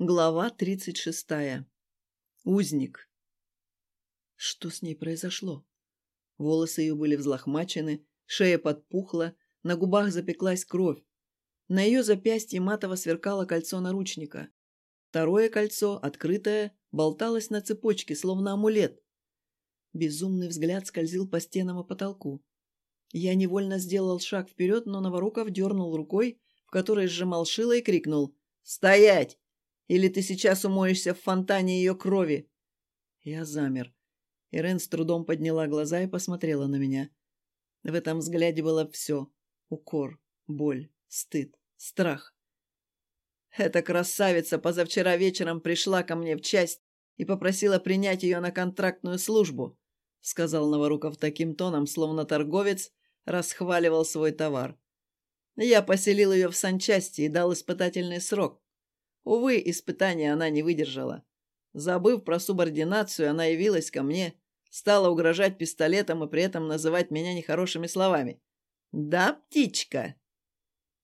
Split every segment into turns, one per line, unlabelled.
Глава тридцать шестая. Узник. Что с ней произошло? Волосы ее были взлохмачены, шея подпухла, на губах запеклась кровь. На ее запястье матово сверкало кольцо наручника. Второе кольцо, открытое, болталось на цепочке, словно амулет. Безумный взгляд скользил по стенам и потолку. Я невольно сделал шаг вперед, но Новоруков дернул рукой, в которой сжимал шило, и крикнул «Стоять!» Или ты сейчас умоешься в фонтане ее крови?» Я замер. Ирен с трудом подняла глаза и посмотрела на меня. В этом взгляде было все. Укор, боль, стыд, страх. Эта красавица позавчера вечером пришла ко мне в часть и попросила принять ее на контрактную службу, сказал Новоруков таким тоном, словно торговец расхваливал свой товар. Я поселил ее в санчасти и дал испытательный срок. Увы, испытания она не выдержала. Забыв про субординацию, она явилась ко мне, стала угрожать пистолетом и при этом называть меня нехорошими словами. «Да, птичка!»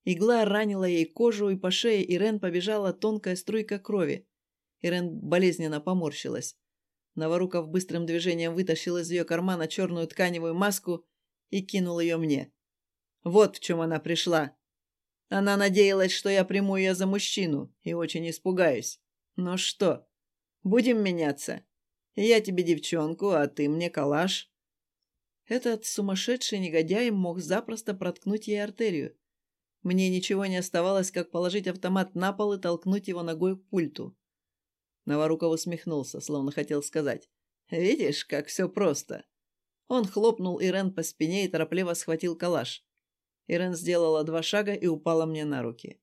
Игла ранила ей кожу, и по шее Ирен побежала тонкая струйка крови. Ирен болезненно поморщилась. Новоруков быстрым движением вытащил из ее кармана черную тканевую маску и кинул ее мне. Вот в чем она пришла. Она надеялась, что я приму ее за мужчину, и очень испугаюсь. Ну что, будем меняться? Я тебе девчонку, а ты мне калаш. Этот сумасшедший негодяй мог запросто проткнуть ей артерию. Мне ничего не оставалось, как положить автомат на пол и толкнуть его ногой к пульту. Новоруков усмехнулся, словно хотел сказать. «Видишь, как все просто». Он хлопнул Ирен по спине и торопливо схватил калаш. Ирен сделала два шага и упала мне на руки.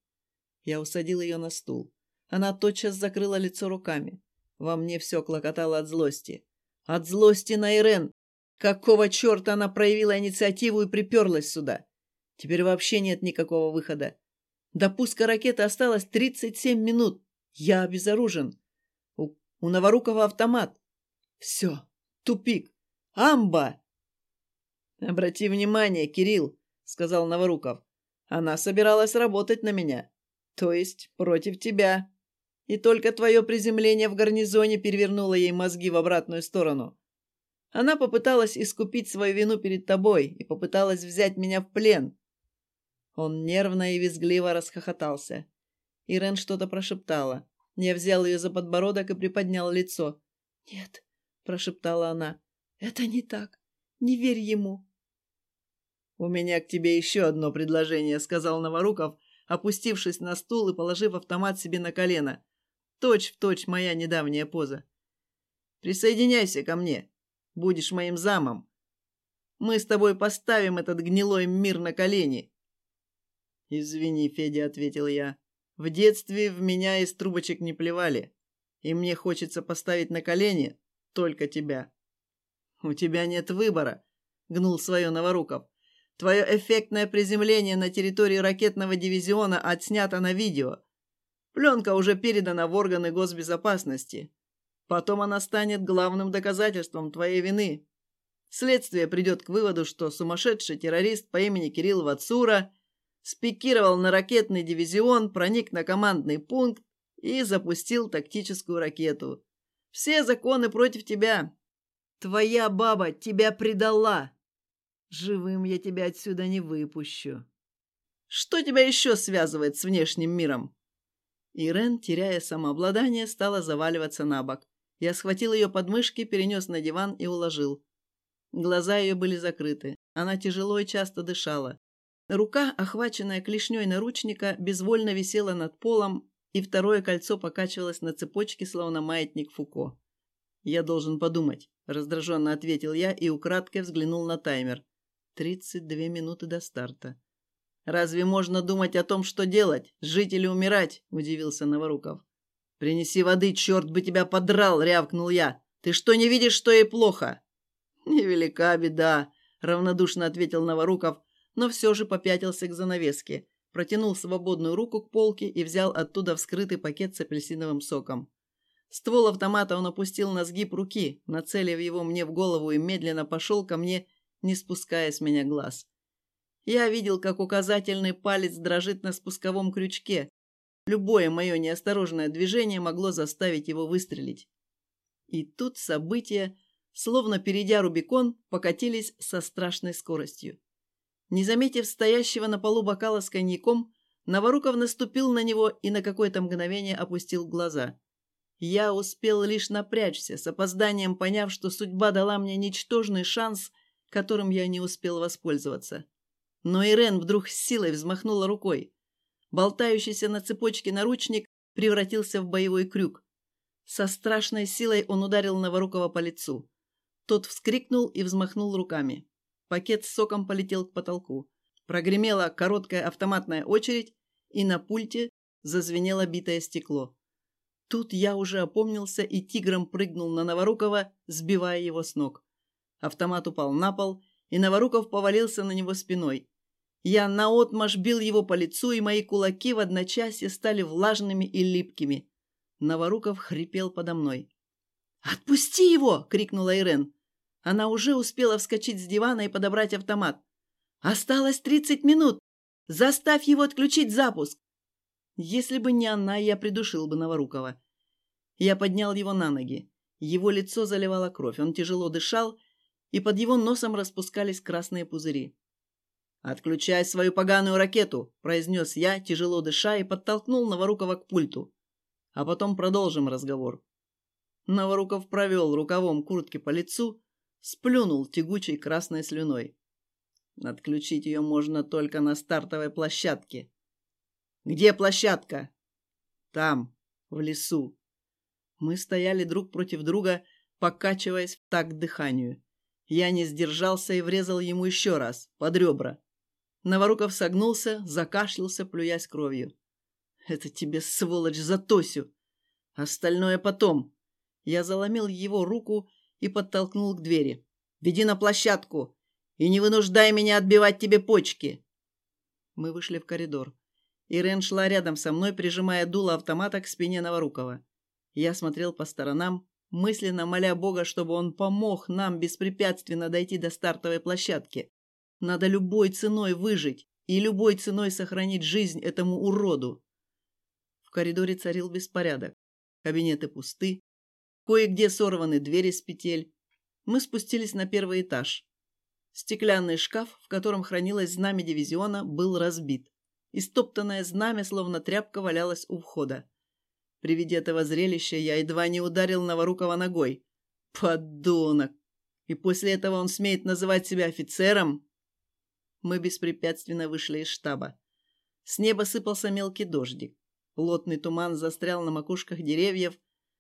Я усадил ее на стул. Она тотчас закрыла лицо руками. Во мне все клокотало от злости. От злости на Ирен! Какого черта она проявила инициативу и приперлась сюда? Теперь вообще нет никакого выхода. До пуска ракеты осталось 37 минут. Я обезоружен. У, у Новорукова автомат. Все. Тупик. Амба! Обрати внимание, Кирилл сказал Новоруков. Она собиралась работать на меня. То есть против тебя. И только твое приземление в гарнизоне перевернуло ей мозги в обратную сторону. Она попыталась искупить свою вину перед тобой и попыталась взять меня в плен. Он нервно и визгливо расхохотался. Ирен что-то прошептала. Я взял ее за подбородок и приподнял лицо. «Нет», — прошептала она, — «это не так. Не верь ему. «У меня к тебе еще одно предложение», — сказал Новоруков, опустившись на стул и положив автомат себе на колено. Точь в точь моя недавняя поза. «Присоединяйся ко мне. Будешь моим замом. Мы с тобой поставим этот гнилой мир на колени». «Извини, Федя», — ответил я. «В детстве в меня из трубочек не плевали, и мне хочется поставить на колени только тебя». «У тебя нет выбора», — гнул свое Новоруков. Твое эффектное приземление на территории ракетного дивизиона отснято на видео. Пленка уже передана в органы госбезопасности. Потом она станет главным доказательством твоей вины. Следствие придет к выводу, что сумасшедший террорист по имени Кирилл Вацура спикировал на ракетный дивизион, проник на командный пункт и запустил тактическую ракету. Все законы против тебя. Твоя баба тебя предала. Живым я тебя отсюда не выпущу. Что тебя еще связывает с внешним миром?» Ирен, теряя самообладание, стала заваливаться на бок. Я схватил ее подмышки, перенес на диван и уложил. Глаза ее были закрыты. Она тяжело и часто дышала. Рука, охваченная клешней наручника, безвольно висела над полом, и второе кольцо покачивалось на цепочке, словно маятник Фуко. «Я должен подумать», — раздраженно ответил я и украдкой взглянул на таймер. Тридцать две минуты до старта. «Разве можно думать о том, что делать? Жить или умирать?» – удивился Новоруков. «Принеси воды, черт бы тебя подрал!» – рявкнул я. «Ты что, не видишь, что ей плохо?» «Невелика беда», – равнодушно ответил Новоруков, но все же попятился к занавеске, протянул свободную руку к полке и взял оттуда вскрытый пакет с апельсиновым соком. Ствол автомата он опустил на сгиб руки, нацелив его мне в голову и медленно пошел ко мне, не спуская с меня глаз. Я видел, как указательный палец дрожит на спусковом крючке. Любое мое неосторожное движение могло заставить его выстрелить. И тут события, словно перейдя Рубикон, покатились со страшной скоростью. Не заметив стоящего на полу бокала с коньяком, Новоруков наступил на него и на какое-то мгновение опустил глаза. Я успел лишь напрячься, с опозданием поняв, что судьба дала мне ничтожный шанс, которым я не успел воспользоваться. Но Ирен вдруг с силой взмахнула рукой. Болтающийся на цепочке наручник превратился в боевой крюк. Со страшной силой он ударил Новорукова по лицу. Тот вскрикнул и взмахнул руками. Пакет с соком полетел к потолку. Прогремела короткая автоматная очередь, и на пульте зазвенело битое стекло. Тут я уже опомнился и тигром прыгнул на Новорукова, сбивая его с ног. Автомат упал на пол, и Новоруков повалился на него спиной. Я наотмашь бил его по лицу, и мои кулаки в одночасье стали влажными и липкими. Новоруков хрипел подо мной. «Отпусти его!» — крикнула Ирен. Она уже успела вскочить с дивана и подобрать автомат. «Осталось тридцать минут! Заставь его отключить запуск!» Если бы не она, я придушил бы Новорукова. Я поднял его на ноги. Его лицо заливало кровь, он тяжело дышал, и под его носом распускались красные пузыри. «Отключай свою поганую ракету!» – произнес я, тяжело дыша, и подтолкнул Новорукова к пульту. А потом продолжим разговор. Новоруков провел рукавом куртки по лицу, сплюнул тягучей красной слюной. Отключить ее можно только на стартовой площадке. «Где площадка?» «Там, в лесу». Мы стояли друг против друга, покачиваясь в такт дыханию. Я не сдержался и врезал ему еще раз, под ребра. Новоруков согнулся, закашлялся, плюясь кровью. «Это тебе, сволочь, за Тосю! Остальное потом!» Я заломил его руку и подтолкнул к двери. «Веди на площадку и не вынуждай меня отбивать тебе почки!» Мы вышли в коридор. Ирен шла рядом со мной, прижимая дуло автомата к спине Новорукова. Я смотрел по сторонам, мысленно моля Бога, чтобы он помог нам беспрепятственно дойти до стартовой площадки. Надо любой ценой выжить и любой ценой сохранить жизнь этому уроду. В коридоре царил беспорядок. Кабинеты пусты. Кое-где сорваны двери с петель. Мы спустились на первый этаж. Стеклянный шкаф, в котором хранилось знамя дивизиона, был разбит. Истоптанное знамя, словно тряпка, валялось у входа. При виде этого зрелища я едва не ударил Новорукова ногой. Подонок! И после этого он смеет называть себя офицером? Мы беспрепятственно вышли из штаба. С неба сыпался мелкий дождик. Плотный туман застрял на макушках деревьев.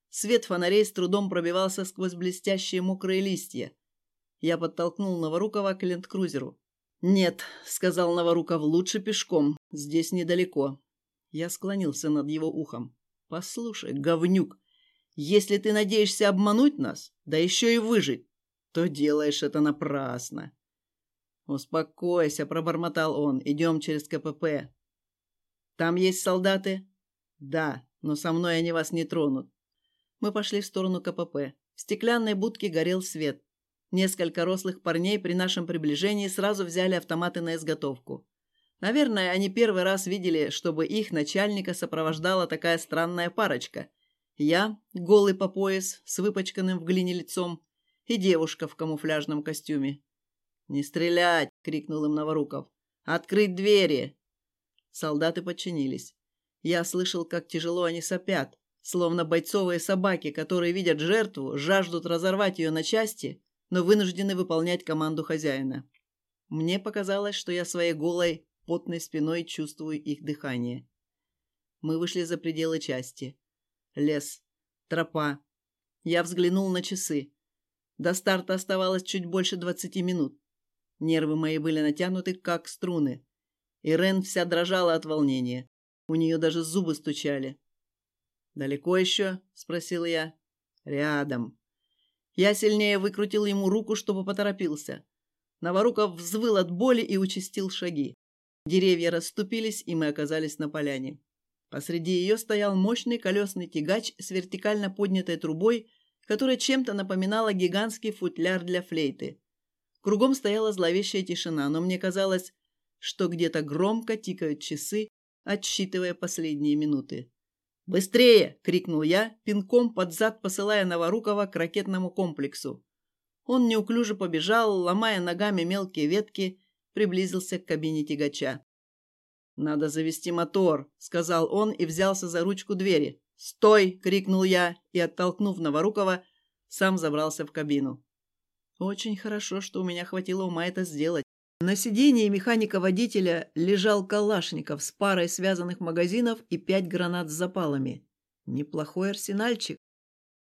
Свет фонарей с трудом пробивался сквозь блестящие мокрые листья. Я подтолкнул Новорукова к ленд-крузеру. «Нет», — сказал Новоруков, — «лучше пешком. Здесь недалеко». Я склонился над его ухом. «Послушай, говнюк, если ты надеешься обмануть нас, да еще и выжить, то делаешь это напрасно. «Успокойся», — пробормотал он. «Идем через КПП». «Там есть солдаты?» «Да, но со мной они вас не тронут». Мы пошли в сторону КПП. В стеклянной будке горел свет. Несколько рослых парней при нашем приближении сразу взяли автоматы на изготовку. Наверное, они первый раз видели, чтобы их начальника сопровождала такая странная парочка. Я, голый по пояс, с выпачканным в глине лицом, и девушка в камуфляжном костюме. «Не стрелять!» — крикнул им Новоруков. «Открыть двери!» Солдаты подчинились. Я слышал, как тяжело они сопят, словно бойцовые собаки, которые видят жертву, жаждут разорвать ее на части, но вынуждены выполнять команду хозяина. Мне показалось, что я своей голой, потной спиной чувствую их дыхание. Мы вышли за пределы части. Лес. Тропа. Я взглянул на часы. До старта оставалось чуть больше двадцати минут. Нервы мои были натянуты, как струны. Ирен вся дрожала от волнения. У нее даже зубы стучали. «Далеко еще?» — спросил я. «Рядом». Я сильнее выкрутил ему руку, чтобы поторопился. Новоруков взвыл от боли и участил шаги. Деревья расступились, и мы оказались на поляне. Посреди ее стоял мощный колесный тягач с вертикально поднятой трубой, которая чем-то напоминала гигантский футляр для флейты. Кругом стояла зловещая тишина, но мне казалось, что где-то громко тикают часы, отсчитывая последние минуты. «Быстрее!» — крикнул я, пинком под зад посылая Новорукова к ракетному комплексу. Он неуклюже побежал, ломая ногами мелкие ветки, приблизился к кабине тягача. «Надо завести мотор», — сказал он и взялся за ручку двери. «Стой!» — крикнул я и, оттолкнув Новорукова, сам забрался в кабину. Очень хорошо, что у меня хватило ума это сделать. На сиденье механика-водителя лежал калашников с парой связанных магазинов и пять гранат с запалами. Неплохой арсенальчик.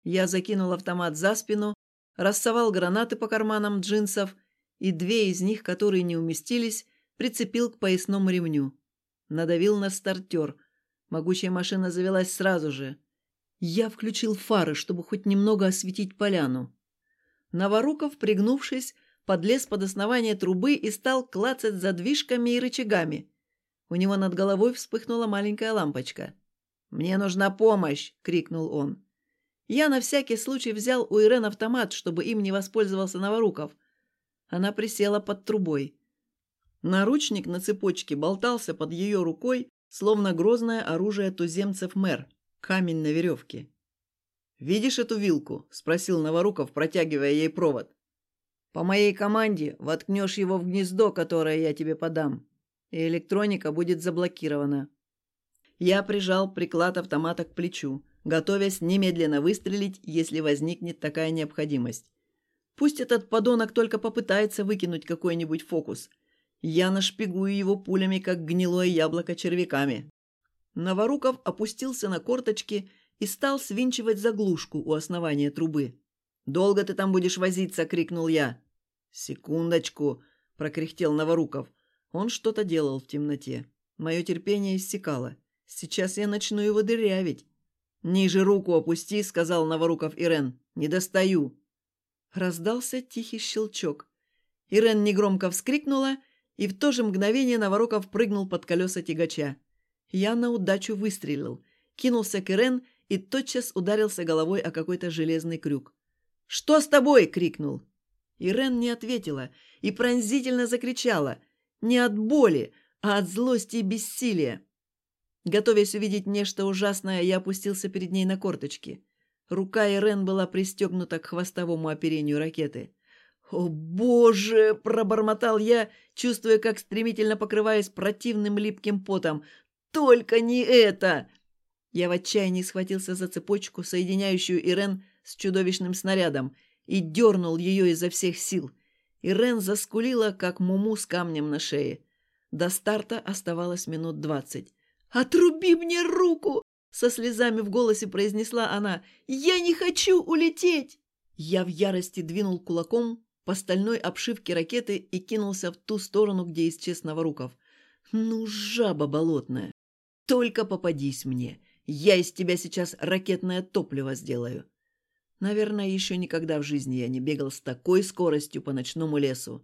Я закинул автомат за спину, рассовал гранаты по карманам джинсов и две из них, которые не уместились, прицепил к поясному ремню. Надавил на стартер. Могучая машина завелась сразу же. Я включил фары, чтобы хоть немного осветить поляну. Новоруков, пригнувшись, подлез под основание трубы и стал клацать задвижками и рычагами. У него над головой вспыхнула маленькая лампочка. «Мне нужна помощь!» — крикнул он. Я на всякий случай взял у Ирен автомат, чтобы им не воспользовался Новоруков. Она присела под трубой. Наручник на цепочке болтался под ее рукой, словно грозное оружие туземцев мэр, камень на веревке. «Видишь эту вилку?» – спросил Новоруков, протягивая ей провод. «По моей команде воткнешь его в гнездо, которое я тебе подам, и электроника будет заблокирована». Я прижал приклад автомата к плечу, готовясь немедленно выстрелить, если возникнет такая необходимость. Пусть этот подонок только попытается выкинуть какой-нибудь фокус. Я нашпигую его пулями, как гнилое яблоко червяками. Новоруков опустился на корточки и стал свинчивать заглушку у основания трубы. «Долго ты там будешь возиться?» — крикнул я. «Секундочку!» — прокряхтел Новоруков. Он что-то делал в темноте. Мое терпение иссякало. Сейчас я начну его дырявить. «Ниже руку опусти», — сказал Новоруков Ирен. «Не достаю». Раздался тихий щелчок. Ирен негромко вскрикнула, и в то же мгновение Новоруков прыгнул под колеса тягача. Я на удачу выстрелил, кинулся к Ирен и тотчас ударился головой о какой-то железный крюк. «Что с тобой?» — крикнул. Ирен не ответила и пронзительно закричала. Не от боли, а от злости и бессилия. Готовясь увидеть нечто ужасное, я опустился перед ней на корточки. Рука Ирен была пристегнута к хвостовому оперению ракеты. «О, боже!» – пробормотал я, чувствуя, как стремительно покрываясь противным липким потом. «Только не это!» Я в отчаянии схватился за цепочку, соединяющую Ирен с чудовищным снарядом, и дернул ее изо всех сил. Ирен заскулила, как муму с камнем на шее. До старта оставалось минут двадцать. «Отруби мне руку!» — со слезами в голосе произнесла она. «Я не хочу улететь!» Я в ярости двинул кулаком по стальной обшивке ракеты и кинулся в ту сторону, где исчез Новоруков. «Ну, жаба болотная! Только попадись мне! Я из тебя сейчас ракетное топливо сделаю. Наверное, еще никогда в жизни я не бегал с такой скоростью по ночному лесу.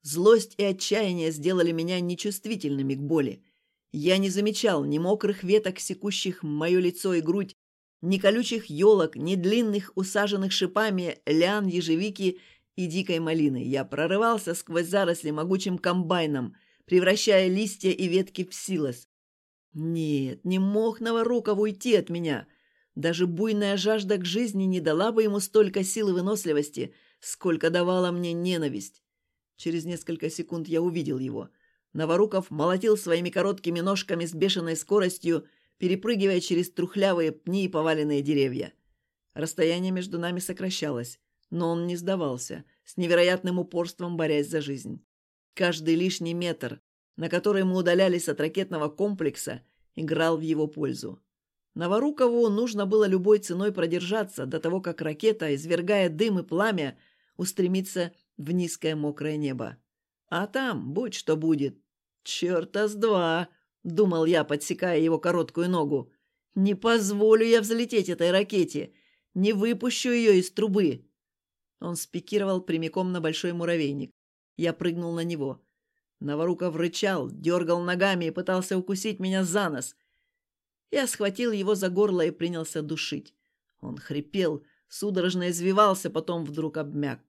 Злость и отчаяние сделали меня нечувствительными к боли. Я не замечал ни мокрых веток, секущих мое лицо и грудь, ни колючих елок, ни длинных, усаженных шипами лян, ежевики и дикой малины. Я прорывался сквозь заросли могучим комбайном, превращая листья и ветки в силос. Нет, не мог Новоруков уйти от меня. Даже буйная жажда к жизни не дала бы ему столько сил и выносливости, сколько давала мне ненависть. Через несколько секунд я увидел его. Новоруков молотил своими короткими ножками с бешеной скоростью, перепрыгивая через трухлявые пни и поваленные деревья. Расстояние между нами сокращалось, но он не сдавался, с невероятным упорством борясь за жизнь. Каждый лишний метр, на который мы удалялись от ракетного комплекса, играл в его пользу. Новорукову нужно было любой ценой продержаться до того, как ракета, извергая дым и пламя, устремится в низкое мокрое небо. А там будь что будет. «Черта с два!» — думал я, подсекая его короткую ногу. «Не позволю я взлететь этой ракете! Не выпущу ее из трубы!» Он спикировал прямиком на большой муравейник. Я прыгнул на него. Новоруков рычал, дергал ногами и пытался укусить меня за нос. Я схватил его за горло и принялся душить. Он хрипел, судорожно извивался, потом вдруг обмяк.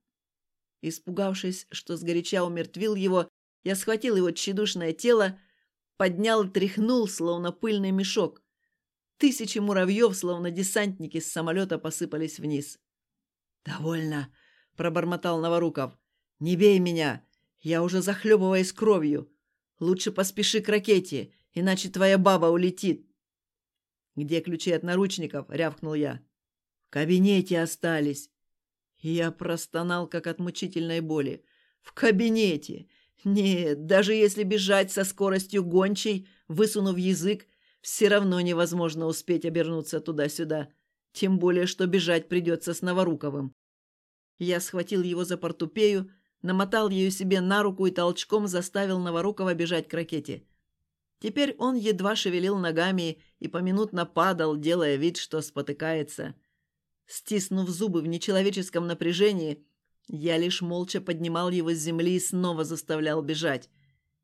Испугавшись, что сгоряча умертвил его, я схватил его тщедушное тело, поднял и тряхнул, словно пыльный мешок. Тысячи муравьев, словно десантники с самолета, посыпались вниз. «Довольно!» — пробормотал Новоруков. «Не бей меня! Я уже захлебываюсь кровью. Лучше поспеши к ракете, иначе твоя баба улетит». «Где ключи от наручников?» — рявкнул я. «В кабинете остались». Я простонал, как от мучительной боли. «В кабинете! Нет, даже если бежать со скоростью гончей, высунув язык, все равно невозможно успеть обернуться туда-сюда. Тем более, что бежать придется с Новоруковым. Я схватил его за портупею, намотал ее себе на руку и толчком заставил Новорукова бежать к ракете. Теперь он едва шевелил ногами и поминутно падал, делая вид, что спотыкается. Стиснув зубы в нечеловеческом напряжении, я лишь молча поднимал его с земли и снова заставлял бежать.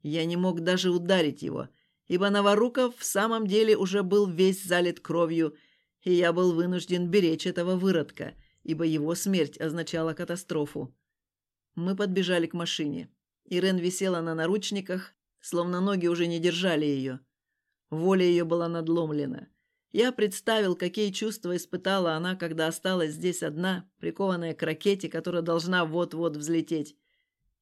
Я не мог даже ударить его, ибо Новоруков в самом деле уже был весь залит кровью, и я был вынужден беречь этого выродка, ибо его смерть означала катастрофу. Мы подбежали к машине. Ирен висела на наручниках, словно ноги уже не держали ее. Воля ее была надломлена. Я представил, какие чувства испытала она, когда осталась здесь одна, прикованная к ракете, которая должна вот-вот взлететь.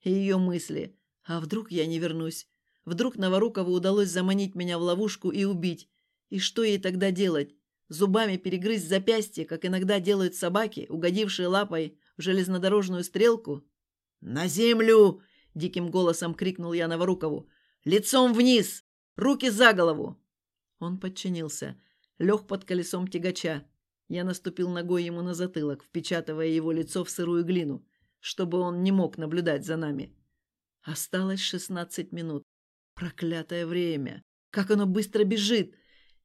И ее мысли. А вдруг я не вернусь? Вдруг Новорукову удалось заманить меня в ловушку и убить? И что ей тогда делать? Зубами перегрызть запястье, как иногда делают собаки, угодившие лапой в железнодорожную стрелку? «На землю!» — диким голосом крикнул я Новорукову. «Лицом вниз! Руки за голову!» Он подчинился лег под колесом тягача. Я наступил ногой ему на затылок, впечатывая его лицо в сырую глину, чтобы он не мог наблюдать за нами. Осталось шестнадцать минут. Проклятое время! Как оно быстро бежит!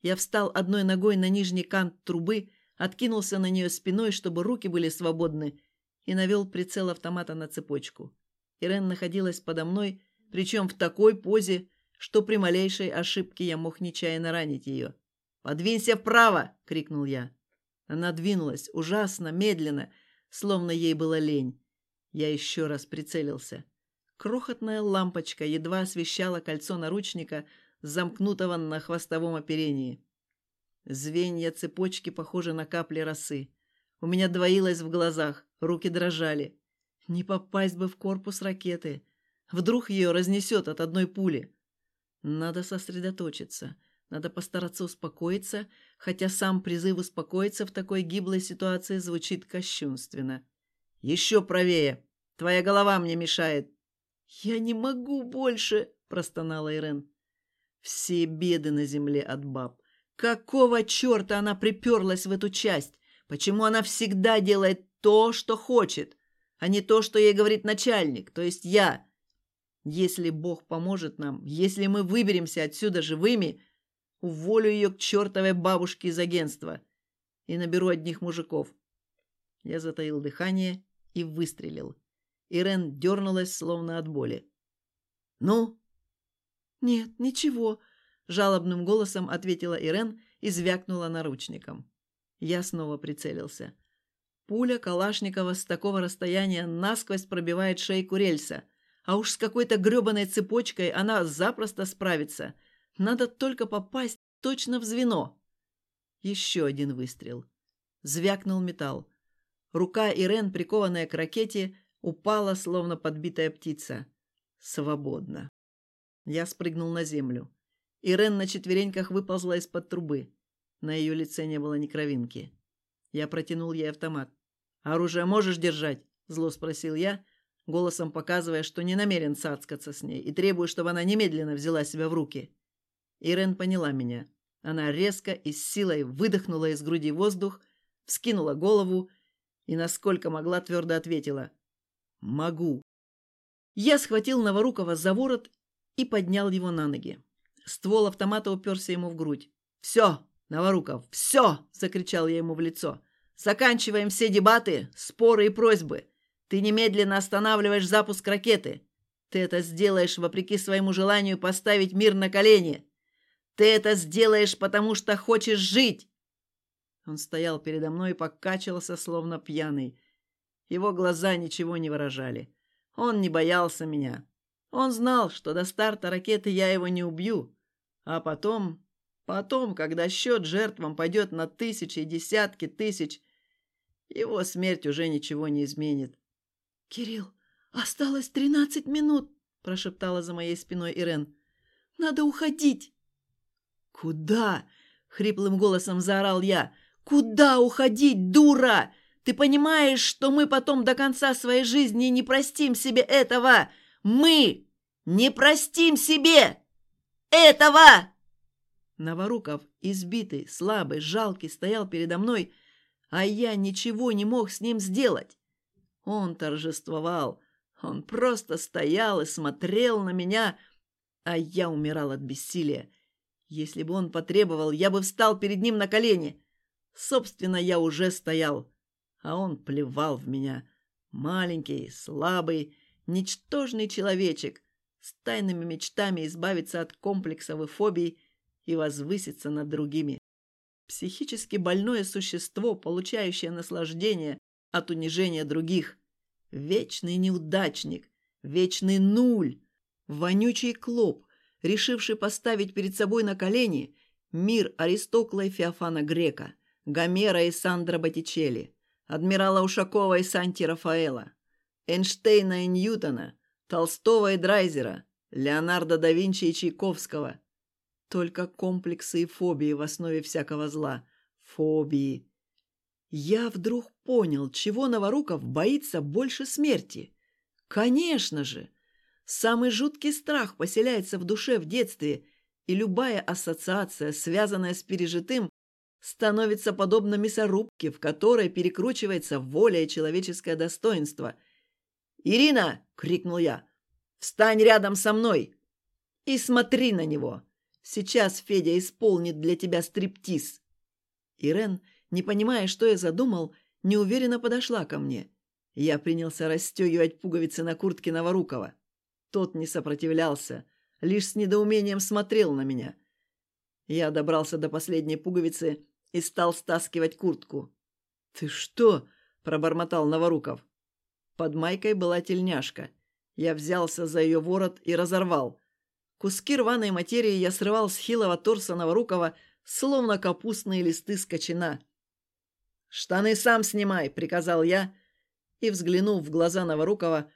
Я встал одной ногой на нижний кант трубы, откинулся на нее спиной, чтобы руки были свободны, и навел прицел автомата на цепочку. Ирен находилась подо мной, причем в такой позе, что при малейшей ошибке я мог нечаянно ранить ее. «Подвинься вправо!» — крикнул я. Она двинулась, ужасно, медленно, словно ей было лень. Я еще раз прицелился. Крохотная лампочка едва освещала кольцо наручника, замкнутого на хвостовом оперении. Звенья цепочки похожи на капли росы. У меня двоилось в глазах, руки дрожали. Не попасть бы в корпус ракеты. Вдруг ее разнесет от одной пули. Надо сосредоточиться. Надо постараться успокоиться, хотя сам призыв успокоиться в такой гиблой ситуации звучит кощунственно. «Еще правее! Твоя голова мне мешает!» «Я не могу больше!» – простонала Ирен. Все беды на земле от баб. Какого черта она приперлась в эту часть? Почему она всегда делает то, что хочет, а не то, что ей говорит начальник, то есть я? Если Бог поможет нам, если мы выберемся отсюда живыми, Уволю ее к чертовой бабушке из агентства и наберу одних мужиков. Я затаил дыхание и выстрелил. Ирен дернулась, словно от боли. «Ну?» «Нет, ничего», — жалобным голосом ответила Ирен и звякнула наручником. Я снова прицелился. Пуля Калашникова с такого расстояния насквозь пробивает шейку рельса, а уж с какой-то гребаной цепочкой она запросто справится — надо только попасть точно в звено. Еще один выстрел. Звякнул металл. Рука Ирен, прикованная к ракете, упала, словно подбитая птица. Свободно. Я спрыгнул на землю. Ирен на четвереньках выползла из-под трубы. На ее лице не было ни кровинки. Я протянул ей автомат. «Оружие можешь держать?» – зло спросил я, голосом показывая, что не намерен цацкаться с ней и требую, чтобы она немедленно взяла себя в руки. Ирен поняла меня. Она резко и с силой выдохнула из груди воздух, вскинула голову и, насколько могла, твердо ответила. «Могу». Я схватил Новорукова за ворот и поднял его на ноги. Ствол автомата уперся ему в грудь. «Все, Новоруков, все!» – закричал я ему в лицо. «Заканчиваем все дебаты, споры и просьбы. Ты немедленно останавливаешь запуск ракеты. Ты это сделаешь вопреки своему желанию поставить мир на колени. Ты это сделаешь, потому что хочешь жить!» Он стоял передо мной и покачивался, словно пьяный. Его глаза ничего не выражали. Он не боялся меня. Он знал, что до старта ракеты я его не убью, А потом, потом, когда счет жертвам пойдет на тысячи и десятки тысяч, его смерть уже ничего не изменит.
«Кирилл, осталось тринадцать минут!» – прошептала за моей спиной Ирен. «Надо уходить!»
«Куда?» – хриплым голосом заорал я. «Куда уходить, дура? Ты понимаешь, что мы потом до конца своей жизни не простим себе этого? Мы не простим себе этого!» Новоруков, избитый, слабый, жалкий, стоял передо мной, а я ничего не мог с ним сделать. Он торжествовал, он просто стоял и смотрел на меня, а я умирал от бессилия. Если бы он потребовал, я бы встал перед ним на колени. Собственно, я уже стоял, а он плевал в меня. Маленький, слабый, ничтожный человечек с тайными мечтами избавиться от комплексов и фобий и возвыситься над другими. Психически больное существо, получающее наслаждение от унижения других. Вечный неудачник, вечный нуль, вонючий клоп, решивший поставить перед собой на колени мир Аристокла и Феофана Грека, Гомера и Сандра Боттичелли, адмирала Ушакова и Санти Рафаэла, Эйнштейна и Ньютона, Толстого и Драйзера, Леонардо да Винчи и Чайковского. Только комплексы и фобии в основе всякого зла. Фобии. Я вдруг понял, чего Новоруков боится больше смерти. Конечно же! Самый жуткий страх поселяется в душе в детстве, и любая ассоциация, связанная с пережитым, становится подобно мясорубке, в которой перекручивается воля и человеческое достоинство – «Ирина!» — крикнул я. «Встань рядом со мной и смотри на него. Сейчас Федя исполнит для тебя стриптиз». Ирен, не понимая, что я задумал, неуверенно подошла ко мне. Я принялся расстегивать пуговицы на куртке Новорукова. Тот не сопротивлялся, лишь с недоумением смотрел на меня. Я добрался до последней пуговицы и стал стаскивать куртку. «Ты что?» – пробормотал Новоруков. Под майкой была тельняшка. Я взялся за ее ворот и разорвал. Куски рваной материи я срывал с хилого торса Новорукова, словно капустные листы скочена. «Штаны сам снимай!» — приказал я, и, взглянув в глаза Новорукова,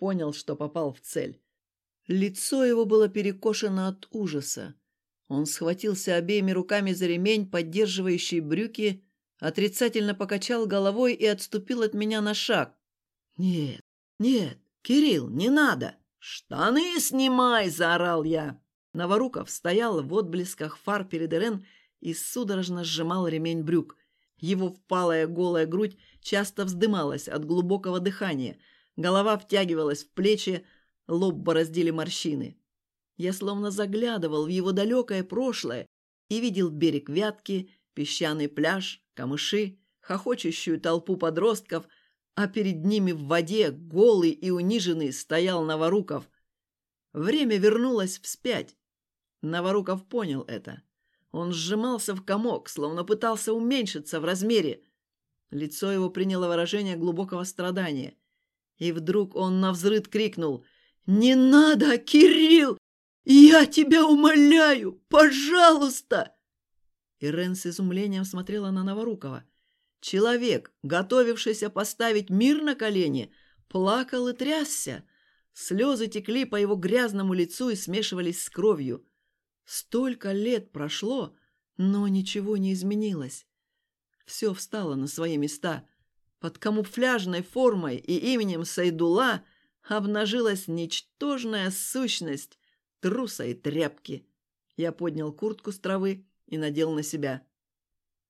понял, что попал в цель. Лицо его было перекошено от ужаса. Он схватился обеими руками за ремень, поддерживающий брюки, отрицательно покачал головой и отступил от меня на шаг. «Нет, нет, Кирилл, не надо! Штаны снимай!» – заорал я. Новоруков стоял в отблесках фар перед Ирен и судорожно сжимал ремень брюк. Его впалая голая грудь часто вздымалась от глубокого дыхания, голова втягивалась в плечи, лоб бороздили морщины. Я словно заглядывал в его далекое прошлое и видел берег Вятки, песчаный пляж, камыши, хохочущую толпу подростков – а перед ними в воде, голый и униженный, стоял Новоруков. Время вернулось вспять. Новоруков понял это. Он сжимался в комок, словно пытался уменьшиться в размере. Лицо его приняло выражение глубокого страдания. И вдруг он навзрыд крикнул «Не надо, Кирилл! Я тебя умоляю! Пожалуйста!» Ирен с изумлением смотрела на Новорукова. Человек, готовившийся поставить мир на колени, плакал и трясся. Слезы текли по его грязному лицу и смешивались с кровью. Столько лет прошло, но ничего не изменилось. Все встало на свои места. Под камуфляжной формой и именем Сайдула обнажилась ничтожная сущность труса и тряпки. Я поднял куртку с травы и надел на себя.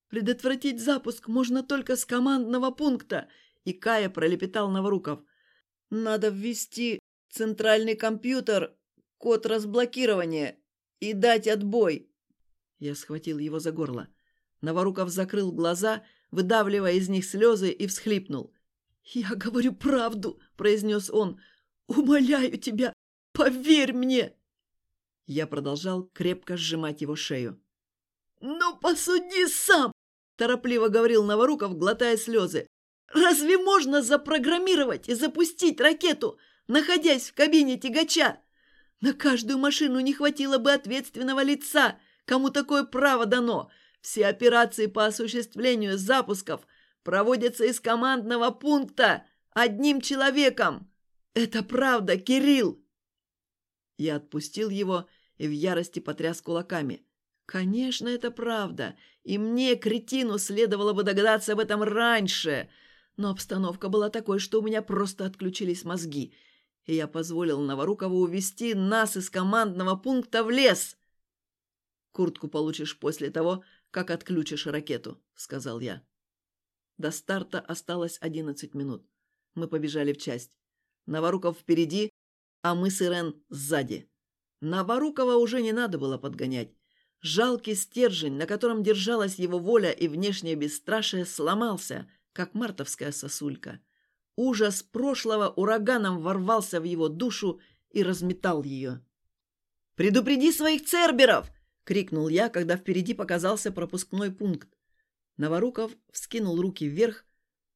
Предотвратить запуск можно только с командного пункта, и Кая пролепетал Новоруков. Надо ввести центральный компьютер, код разблокирования и дать отбой. Я схватил его за горло. Новоруков закрыл глаза, выдавливая из них слезы, и всхлипнул. «Я говорю правду», — произнес он. «Умоляю тебя, поверь мне!» Я продолжал крепко сжимать его шею. «Ну, посуди сам! торопливо говорил Новоруков, глотая слезы. «Разве можно запрограммировать и запустить ракету, находясь в кабине тягача?
На каждую машину не хватило бы ответственного лица. Кому такое право дано? Все операции по осуществлению запусков проводятся из командного пункта одним человеком. Это правда, Кирилл!» Я отпустил его и в ярости потряс кулаками. «Конечно, это правда, и мне, кретину, следовало бы догадаться об этом раньше!» Но обстановка была такой, что у меня просто отключились мозги, и я позволил Новорукову увести нас из командного пункта в лес. «Куртку получишь после того, как отключишь ракету», — сказал я. До старта осталось одиннадцать минут. Мы побежали в часть. Новоруков впереди, а мы с Ирен сзади. Новорукова уже не надо было подгонять. Жалкий стержень, на котором держалась его воля и внешнее бесстрашие, сломался, как мартовская сосулька. Ужас прошлого ураганом ворвался в его душу и разметал ее. «Предупреди своих церберов!» — крикнул я, когда впереди показался пропускной пункт. Новоруков вскинул руки вверх,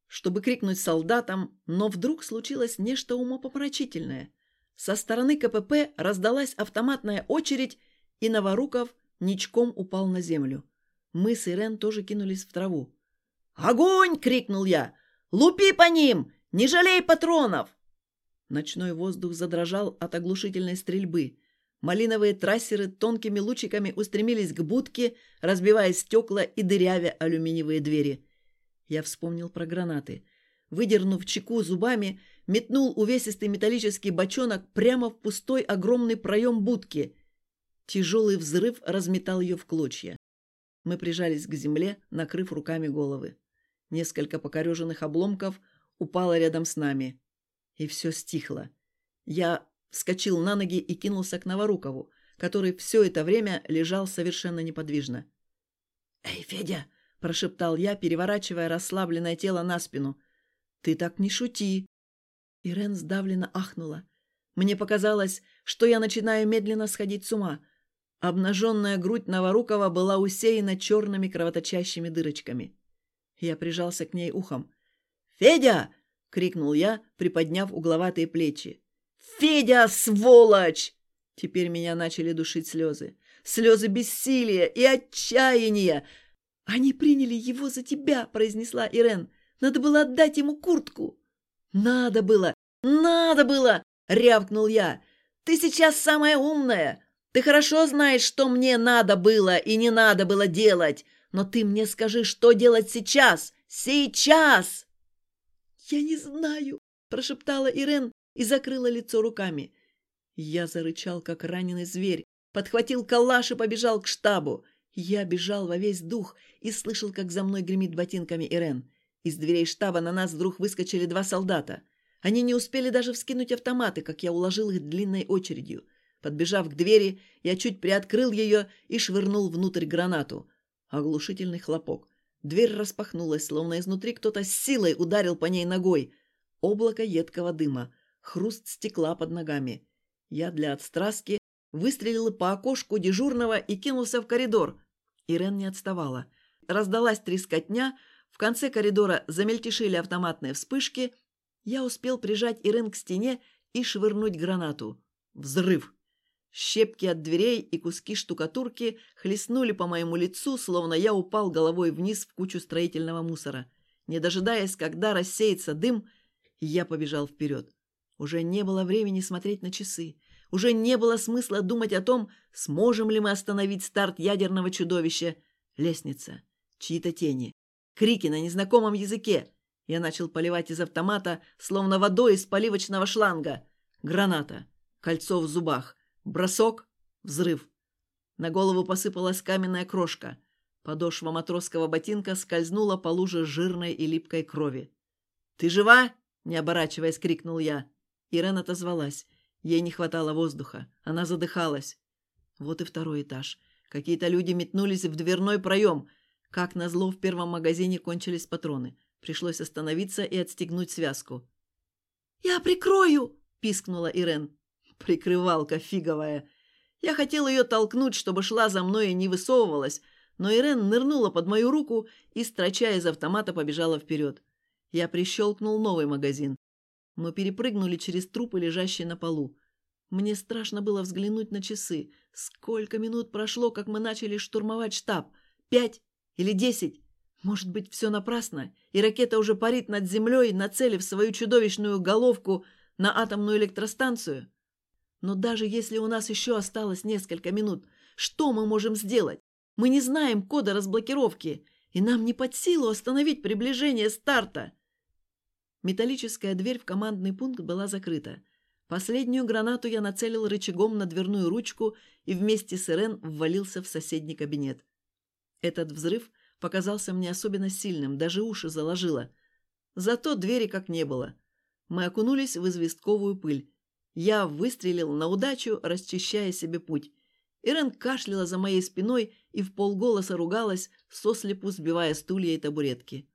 чтобы крикнуть солдатам, но вдруг случилось нечто умопомрачительное. Со стороны КПП раздалась автоматная очередь, и Новоруков ничком упал на землю. Мы с Ирен тоже кинулись в траву. «Огонь!» — крикнул я. «Лупи по ним! Не жалей патронов!» Ночной воздух задрожал от оглушительной стрельбы. Малиновые трассеры тонкими лучиками устремились к будке, разбивая стекла и дырявя алюминиевые двери. Я вспомнил про гранаты. Выдернув чеку зубами, метнул увесистый металлический бочонок прямо в пустой огромный проем будки. Тяжелый взрыв разметал ее в клочья. Мы прижались к земле, накрыв руками головы. Несколько покореженных обломков упало рядом с нами. И все стихло. Я вскочил на ноги и кинулся к Новорукову, который все это время лежал совершенно неподвижно. «Эй, Федя!» – прошептал я, переворачивая расслабленное тело на спину. «Ты так не шути!» Ирен сдавленно ахнула. Мне показалось, что я начинаю медленно сходить с ума. Обнаженная грудь Новорукова была усеяна черными кровоточащими дырочками. Я прижался к ней ухом. «Федя!» — крикнул я, приподняв угловатые плечи. «Федя, сволочь!» Теперь меня начали душить слезы. Слезы бессилия и отчаяния. «Они приняли его за тебя», — произнесла Ирен. «Надо было отдать ему куртку». «Надо было! Надо было!» — рявкнул я. «Ты сейчас самая умная! Ты хорошо знаешь, что мне надо было и не надо было делать, но ты мне скажи, что делать сейчас! Сейчас!» «Я не знаю!» — прошептала Ирен и закрыла лицо руками. Я зарычал, как раненый зверь, подхватил калаш и побежал к штабу. Я бежал во весь дух и слышал, как за мной гремит ботинками Ирен. Из дверей штаба на нас вдруг выскочили два солдата. Они не успели даже вскинуть автоматы, как я уложил их длинной очередью. Подбежав к двери, я чуть приоткрыл ее и швырнул внутрь гранату. Оглушительный хлопок. Дверь распахнулась, словно изнутри кто-то с силой ударил по ней ногой. Облако едкого дыма. Хруст стекла под ногами. Я для отстраски выстрелил по окошку дежурного и кинулся в коридор. Ирен не отставала. Раздалась трескотня — в конце коридора замельтешили автоматные вспышки. Я успел прижать Ирен к стене и швырнуть гранату. Взрыв! Щепки от дверей и куски штукатурки хлестнули по моему лицу, словно я упал головой вниз в кучу строительного мусора. Не дожидаясь, когда рассеется дым, я побежал вперед. Уже не было времени смотреть на часы. Уже не было смысла думать о том, сможем ли мы остановить старт ядерного чудовища. Лестница, чьи-то тени, крики на незнакомом языке. Я начал поливать из автомата, словно водой из поливочного шланга. Граната, кольцо в зубах, бросок, взрыв. На голову посыпалась каменная крошка. Подошва матросского ботинка скользнула по луже жирной и липкой крови. «Ты жива?» — не оборачиваясь, крикнул я. Ирен отозвалась. Ей не хватало воздуха. Она задыхалась. Вот и второй этаж. Какие-то люди метнулись в дверной проем — как назло, в первом магазине кончились патроны. Пришлось остановиться и отстегнуть связку. «Я прикрою!» – пискнула Ирен. Прикрывалка фиговая. Я хотел ее толкнуть, чтобы шла за мной и не высовывалась, но Ирен нырнула под мою руку и, строча из автомата, побежала вперед. Я прищелкнул новый магазин. Мы перепрыгнули через трупы, лежащие на полу. Мне страшно было взглянуть на часы. Сколько минут прошло, как мы начали штурмовать штаб? Пять или десять? Может быть, все напрасно, и ракета уже парит над землей, нацелив свою чудовищную головку на атомную электростанцию? Но даже если у нас еще осталось несколько минут, что мы можем сделать? Мы не знаем кода разблокировки, и нам не под силу остановить приближение старта. Металлическая дверь в командный пункт была закрыта. Последнюю гранату я нацелил рычагом на дверную ручку и вместе с Ирен ввалился в соседний кабинет. Этот взрыв – показался мне особенно сильным, даже уши заложило. Зато двери как не было. Мы окунулись в известковую пыль. Я выстрелил на удачу, расчищая себе путь. Ирен кашляла за моей спиной и в полголоса ругалась, сослепу сбивая стулья и табуретки.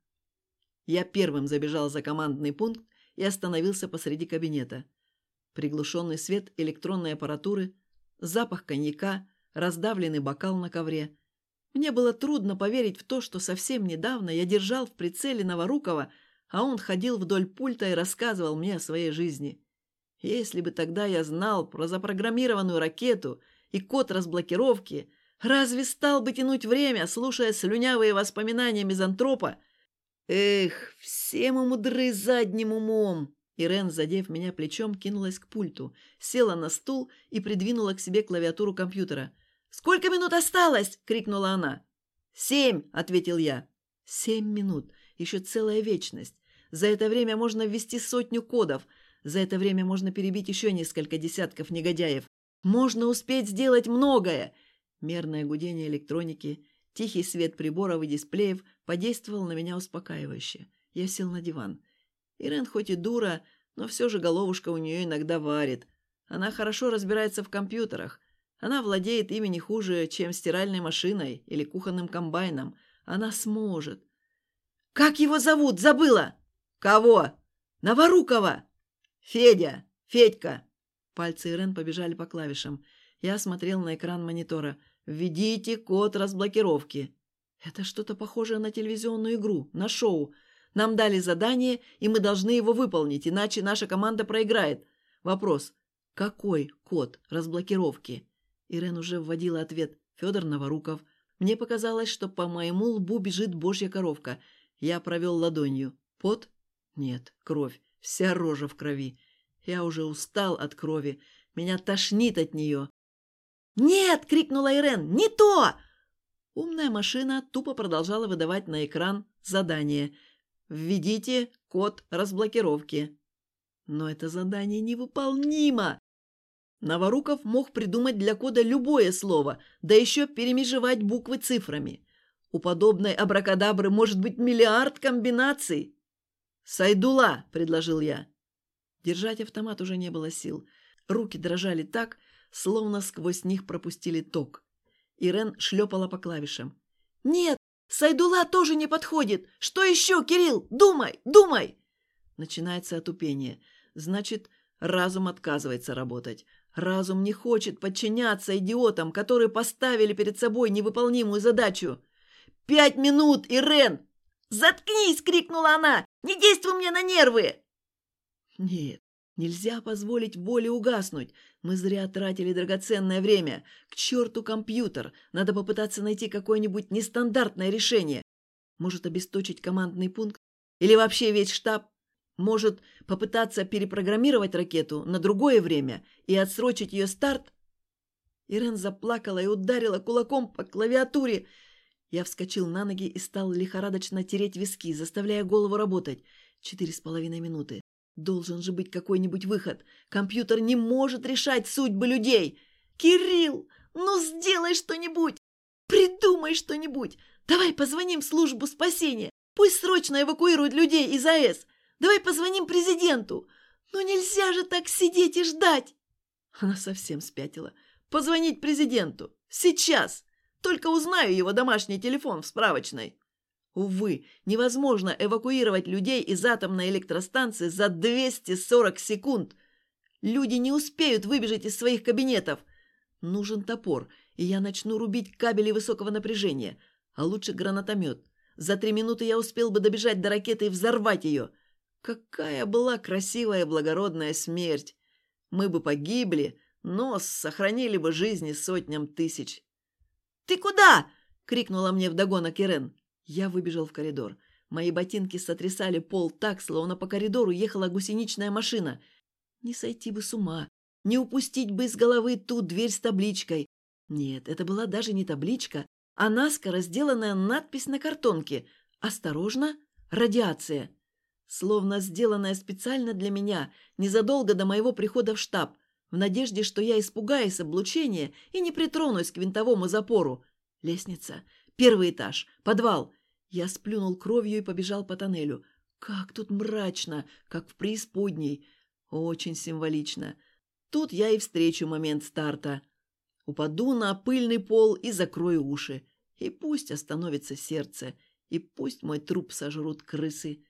Я первым забежал за командный пункт и остановился посреди кабинета. Приглушенный свет электронной аппаратуры, запах коньяка, раздавленный бокал на ковре. Мне было трудно поверить в то, что совсем недавно я держал в прицеле Новорукова, а он ходил вдоль пульта и рассказывал мне о своей жизни. Если бы тогда я знал про запрограммированную ракету и код разблокировки, разве стал бы тянуть время, слушая слюнявые воспоминания мизантропа? Эх, все мы мудры задним умом. Ирен, задев меня плечом, кинулась к пульту, села на стул и придвинула к себе клавиатуру компьютера – «Сколько минут осталось?» — крикнула она. «Семь!» — ответил я. «Семь минут. Еще целая вечность. За это время можно ввести сотню кодов. За это время можно перебить еще несколько десятков негодяев. Можно успеть сделать многое!» Мерное гудение электроники, тихий свет приборов и дисплеев подействовал на меня успокаивающе. Я сел на диван. Ирен хоть и дура, но все же головушка у нее иногда варит. Она хорошо разбирается в компьютерах. Она владеет ими не хуже, чем стиральной машиной или кухонным комбайном. Она сможет. «Как его зовут? Забыла!» «Кого?» «Новорукова!» «Федя! Федька!» Пальцы Ирен побежали по клавишам. Я смотрел на экран монитора. «Введите код разблокировки». Это что-то похожее на телевизионную игру, на шоу. Нам дали задание, и мы должны его выполнить, иначе наша команда проиграет. Вопрос. Какой код разблокировки? Ирен уже вводила ответ. Федор Новоруков. Мне показалось, что по моему лбу бежит божья коровка. Я провел ладонью. Пот? Нет, кровь. Вся рожа в крови. Я уже устал от крови. Меня тошнит от нее. «Нет!» — крикнула Ирен. «Не то!» Умная машина тупо продолжала выдавать на экран задание. «Введите код разблокировки». Но это задание невыполнимо. Новоруков мог придумать для кода любое слово, да еще перемежевать буквы цифрами. У подобной абракадабры может быть миллиард комбинаций. «Сайдула!» – предложил я. Держать автомат уже не было сил. Руки дрожали так, словно сквозь них пропустили ток. Ирен шлепала по клавишам. «Нет, Сайдула тоже не подходит! Что еще, Кирилл? Думай, думай!» Начинается отупение. Значит, разум отказывается работать. Разум не хочет подчиняться идиотам, которые поставили перед собой невыполнимую задачу. «Пять минут, Ирен!» «Заткнись!» — крикнула она. «Не действуй мне на нервы!» Нет, нельзя позволить воле угаснуть. Мы зря тратили драгоценное время. К черту компьютер. Надо попытаться найти какое-нибудь нестандартное решение. Может, обесточить командный пункт? Или вообще весь штаб? Может, попытаться перепрограммировать ракету на другое время и отсрочить ее старт? Ирен заплакала и ударила кулаком по клавиатуре. Я вскочил на ноги и стал лихорадочно тереть виски, заставляя голову работать. Четыре с половиной минуты. Должен же быть какой-нибудь выход. Компьютер не может решать судьбы людей. «Кирилл, ну сделай что-нибудь! Придумай что-нибудь! Давай позвоним в службу спасения! Пусть срочно эвакуируют людей из АЭС! Давай позвоним президенту. Но нельзя же так сидеть и ждать. Она совсем спятила. Позвонить президенту. Сейчас. Только узнаю его домашний телефон в справочной. Увы, невозможно эвакуировать людей из атомной электростанции за 240 секунд. Люди не успеют выбежать из своих кабинетов. Нужен топор, и я начну рубить кабели высокого напряжения. А лучше гранатомет. За три минуты я успел бы добежать до ракеты и взорвать ее. Какая была красивая благородная смерть! Мы бы погибли, но сохранили бы жизни сотням тысяч. «Ты куда?» — крикнула мне вдогонок Ирен. Я выбежал в коридор. Мои ботинки сотрясали пол так, словно по коридору ехала гусеничная машина. Не сойти бы с ума, не упустить бы из головы ту дверь с табличкой. Нет, это была даже не табличка, а наскоро сделанная надпись на картонке. «Осторожно! Радиация!» Словно сделанная специально для меня, незадолго до моего прихода в штаб, в надежде, что я испугаюсь облучения и не притронусь к винтовому запору. Лестница, первый этаж, подвал. Я сплюнул кровью и побежал по тоннелю. Как тут мрачно, как в преисподней. Очень символично. Тут я и встречу момент старта. Упаду на пыльный пол и закрою уши. И пусть остановится сердце, и пусть мой труп сожрут крысы.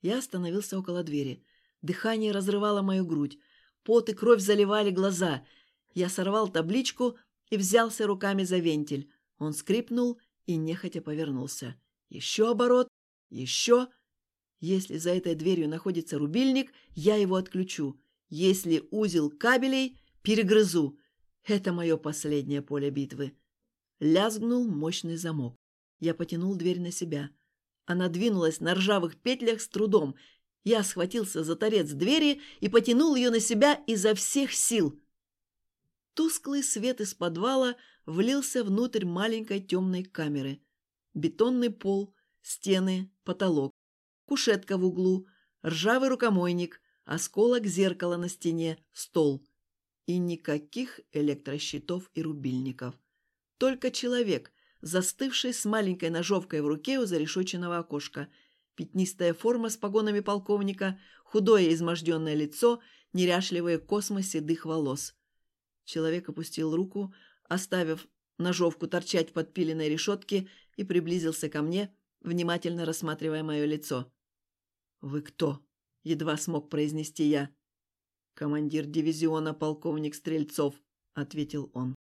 Я остановился около двери. Дыхание разрывало мою грудь. Пот и кровь заливали глаза. Я сорвал табличку и взялся руками за вентиль. Он скрипнул и нехотя повернулся. Еще оборот, еще. Если за этой дверью находится рубильник, я его отключу. Если узел кабелей, перегрызу. Это мое последнее поле битвы. Лязгнул мощный замок. Я потянул дверь на себя. Она двинулась на ржавых петлях с трудом. Я схватился за торец двери и потянул ее на себя изо всех сил. Тусклый свет из подвала влился внутрь маленькой темной камеры. Бетонный пол, стены, потолок, кушетка в углу, ржавый рукомойник, осколок зеркала на стене, стол. И никаких электрощитов и рубильников. Только человек, застывший с маленькой ножовкой в руке у зарешоченного окошка. Пятнистая форма с погонами полковника, худое изможденное лицо, неряшливые космы седых волос. Человек опустил руку, оставив ножовку торчать под пиленной решетке и приблизился ко мне, внимательно рассматривая мое лицо. «Вы кто?» — едва смог произнести я. «Командир дивизиона полковник Стрельцов», — ответил он.